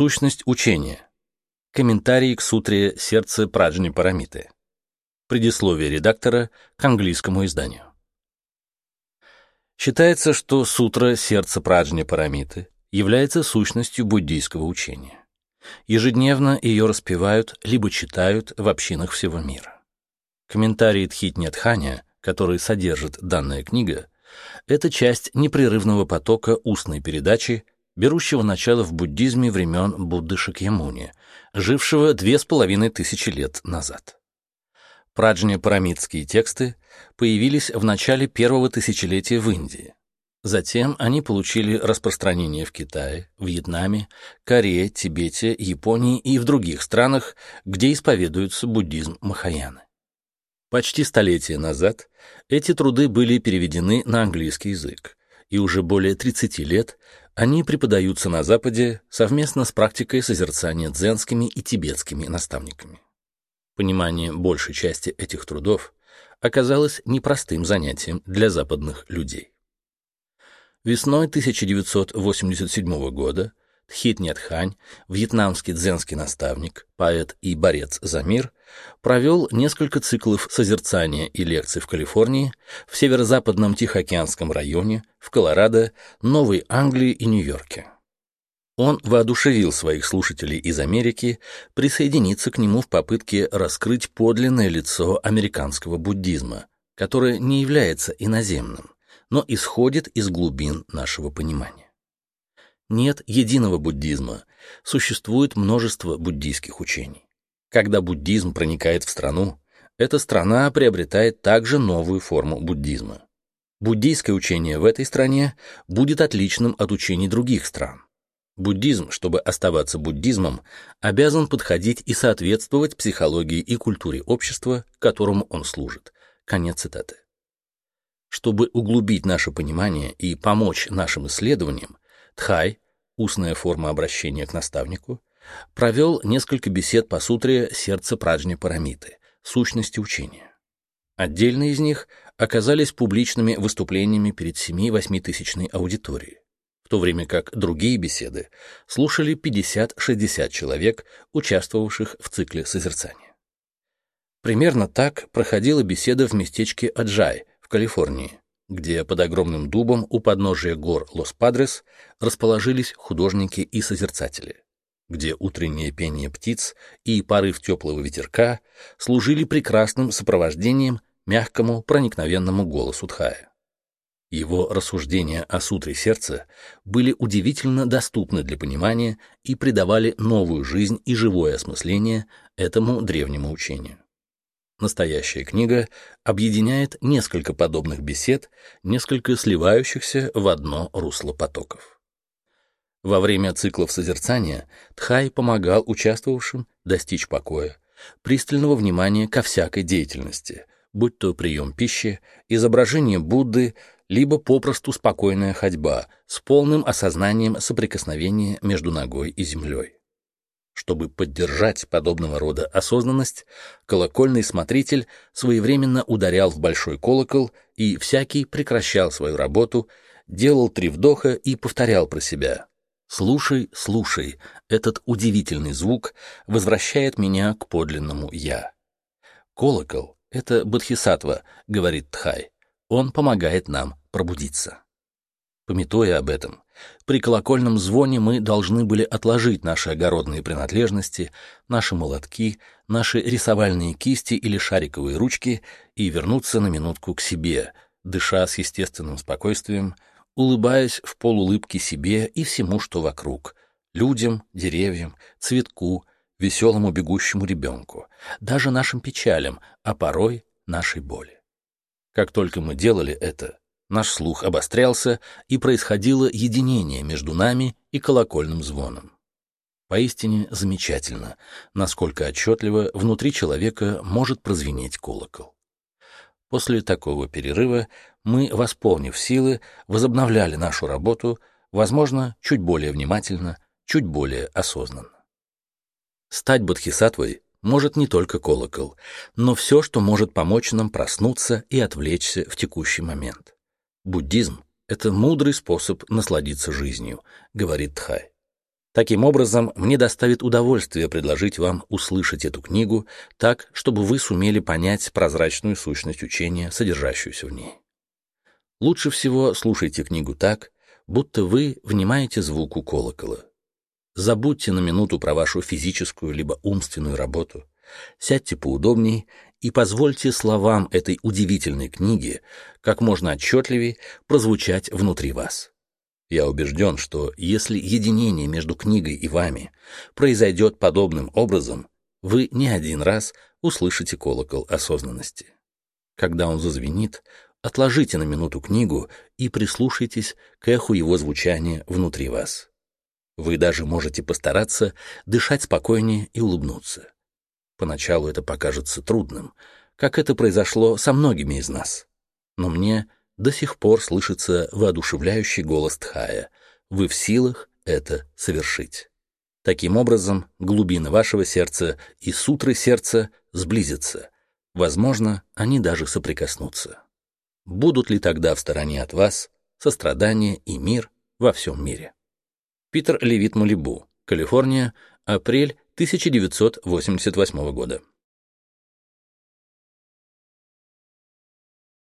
Сущность учения. Комментарий к сутре «Сердце Праджни Парамиты». Предисловие редактора к английскому изданию. Считается, что сутра «Сердце Праджни Парамиты» является сущностью буддийского учения. Ежедневно ее распевают либо читают в общинах всего мира. Комментарий Тхитнятханя, который содержит данная книга, это часть непрерывного потока устной передачи, берущего начало в буддизме времен Будды Шакьямуни, жившего две с половиной тысячи лет назад. Праджня-парамитские тексты появились в начале первого тысячелетия в Индии. Затем они получили распространение в Китае, Вьетнаме, Корее, Тибете, Японии и в других странах, где исповедуется буддизм Махаяны. Почти столетие назад эти труды были переведены на английский язык, и уже более 30 лет они преподаются на Западе совместно с практикой созерцания дзенскими и тибетскими наставниками. Понимание большей части этих трудов оказалось непростым занятием для западных людей. Весной 1987 года Тхит Нетхань, вьетнамский дзенский наставник, поэт и борец за мир, провел несколько циклов созерцания и лекций в Калифорнии, в северо-западном Тихоокеанском районе, в Колорадо, Новой Англии и Нью-Йорке. Он воодушевил своих слушателей из Америки присоединиться к нему в попытке раскрыть подлинное лицо американского буддизма, которое не является иноземным, но исходит из глубин нашего понимания. Нет единого буддизма, существует множество буддийских учений. Когда буддизм проникает в страну, эта страна приобретает также новую форму буддизма. Буддийское учение в этой стране будет отличным от учений других стран. Буддизм, чтобы оставаться буддизмом, обязан подходить и соответствовать психологии и культуре общества, которому он служит. Конец цитаты. Чтобы углубить наше понимание и помочь нашим исследованиям, Тхай, устная форма обращения к наставнику, провел несколько бесед по сутре «Сердце Праджни Парамиты», сущности учения. Отдельные из них оказались публичными выступлениями перед 7-8 тысячной аудиторией, в то время как другие беседы слушали 50-60 человек, участвовавших в цикле созерцания. Примерно так проходила беседа в местечке Аджай в Калифорнии, где под огромным дубом у подножия гор Лос-Падрес расположились художники и созерцатели, где утреннее пение птиц и порыв теплого ветерка служили прекрасным сопровождением мягкому проникновенному голосу Тхая. Его рассуждения о сутре сердца были удивительно доступны для понимания и придавали новую жизнь и живое осмысление этому древнему учению. Настоящая книга объединяет несколько подобных бесед, несколько сливающихся в одно русло потоков. Во время циклов созерцания Тхай помогал участвовавшим достичь покоя, пристального внимания ко всякой деятельности, будь то прием пищи, изображение Будды, либо попросту спокойная ходьба с полным осознанием соприкосновения между ногой и землей. Чтобы поддержать подобного рода осознанность, колокольный смотритель своевременно ударял в большой колокол, и всякий прекращал свою работу, делал три вдоха и повторял про себя. «Слушай, слушай, этот удивительный звук возвращает меня к подлинному «я». Колокол — это бодхисаттва, говорит Тхай. Он помогает нам пробудиться. Пометуя об этом, при колокольном звоне мы должны были отложить наши огородные принадлежности, наши молотки, наши рисовальные кисти или шариковые ручки и вернуться на минутку к себе, дыша с естественным спокойствием, улыбаясь в полулыбке себе и всему, что вокруг, людям, деревьям, цветку, веселому бегущему ребенку, даже нашим печалям, а порой нашей боли. Как только мы делали это, Наш слух обострялся, и происходило единение между нами и колокольным звоном. Поистине замечательно, насколько отчетливо внутри человека может прозвенеть колокол. После такого перерыва мы, восполнив силы, возобновляли нашу работу, возможно, чуть более внимательно, чуть более осознанно. Стать бодхисаттвой может не только колокол, но все, что может помочь нам проснуться и отвлечься в текущий момент. Буддизм — это мудрый способ насладиться жизнью, говорит Тхай. Таким образом, мне доставит удовольствие предложить вам услышать эту книгу так, чтобы вы сумели понять прозрачную сущность учения, содержащуюся в ней. Лучше всего слушайте книгу так, будто вы внимаете звуку колокола. Забудьте на минуту про вашу физическую либо умственную работу, сядьте поудобней и позвольте словам этой удивительной книги как можно отчетливее прозвучать внутри вас. Я убежден, что если единение между книгой и вами произойдет подобным образом, вы не один раз услышите колокол осознанности. Когда он зазвенит, отложите на минуту книгу и прислушайтесь к эху его звучания внутри вас. Вы даже можете постараться дышать спокойнее и улыбнуться. Поначалу это покажется трудным, как это произошло со многими из нас. Но мне до сих пор слышится воодушевляющий голос Тхая. Вы в силах это совершить. Таким образом, глубины вашего сердца и сутры сердца сблизятся. Возможно, они даже соприкоснутся. Будут ли тогда в стороне от вас сострадание и мир во всем мире? Питер Левит Малибу, Калифорния, апрель 1988 года.